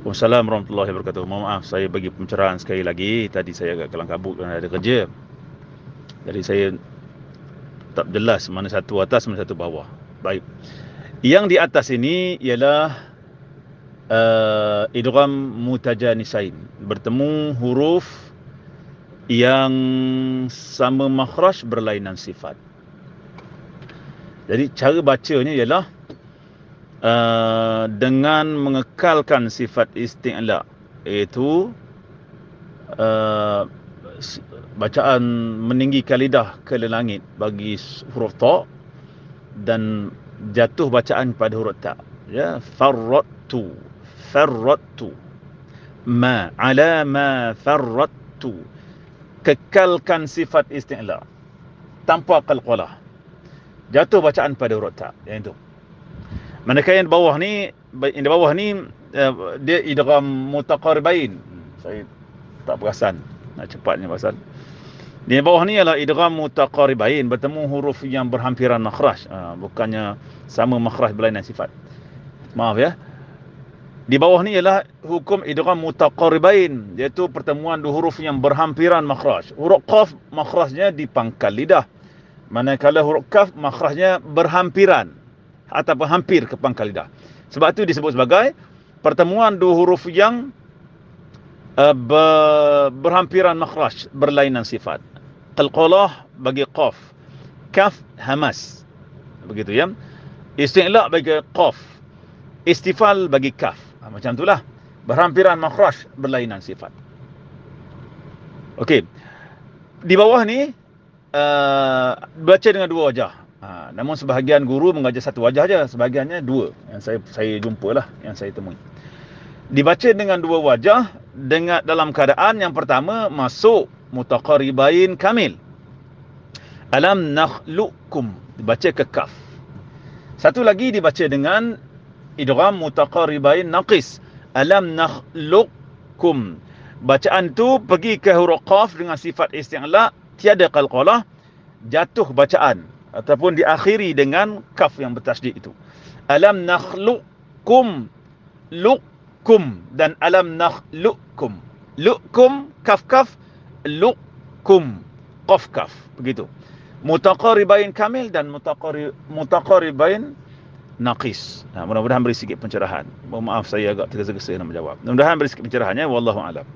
Wassalamualaikum warahmatullahi wabarakatuh. Mohon maaf saya bagi pencerahan sekali lagi. Tadi saya agak kelang kabut kerana ada kerja. Jadi saya tak jelas mana satu atas mana satu bawah. Baik. Yang di atas ini ialah uh, idgham mutajanisain. Bertemu huruf yang sama makhraj berlainan sifat. Jadi cara bacanya ialah uh, dengan mengekalkan sifat isti'la iaitu uh, bacaan meninggikan lidah ke langit bagi huruf ta dan jatuh bacaan pada huruf ta. Ya farrattu farrattu. Ma ala ma farrattu. Kekalkan sifat isti'la. Tanpa qalqalah. Jatuh bacaan pada huruf ta. Yang itu manakala yang di bawah ni yang di bawah ni uh, dia idgham mutaqaribain saya tak perasan nak cepatnya pasal. Di bawah ni ialah idgham mutaqaribain bertemu huruf yang berhampiran makhraj. Uh, bukannya sama makhraj berlainan sifat. Maaf ya. Di bawah ni ialah hukum idgham mutaqaribain iaitu pertemuan dua huruf yang berhampiran makhraj. Huruf qaf makhrajnya di pangkal lidah. Manakala huruf kaf makhrajnya berhampiran ataupun hampir ke pangkal lidah. Sebab itu disebut sebagai pertemuan dua huruf yang uh, berhampiran makhraj, berlainan sifat. Qalqalah bagi qaf, kaf hamas. Begitu ya. Isti'la bagi qaf, istifal bagi kaf. Ha, macam itulah. Berhampiran makhraj, berlainan sifat. Okey. Di bawah ni uh, baca dengan dua wajah. Ha, namun sebahagian guru mengajar satu wajah saja, sebahagiannya dua yang saya saya jumpalah, yang saya temui. Dibaca dengan dua wajah dengan dalam keadaan yang pertama masuk mutaqaribain kamil. Alam nakhluqukum dibaca ke kaf. Satu lagi dibaca dengan idgham mutaqaribain naqis. Alam nakhluqukum. Bacaan tu pergi ke huruf qaf dengan sifat isti'la tiada qalqalah jatuh bacaan ataupun diakhiri dengan kaf yang bertasydid itu. Alam nakhluqukum lukum. Dan alam nakhluqukum lukum kaf kaf lukum. Qaf kaf begitu. Mutaqaribain kamil dan mutaqarib mutaqaribain naqis. Nah, mudah-mudahan beri sikit pencerahan. Mohon maaf saya agak tergesa-gesa nak menjawab. Mudah-mudahan beri sikit pencerahannya wallahu alam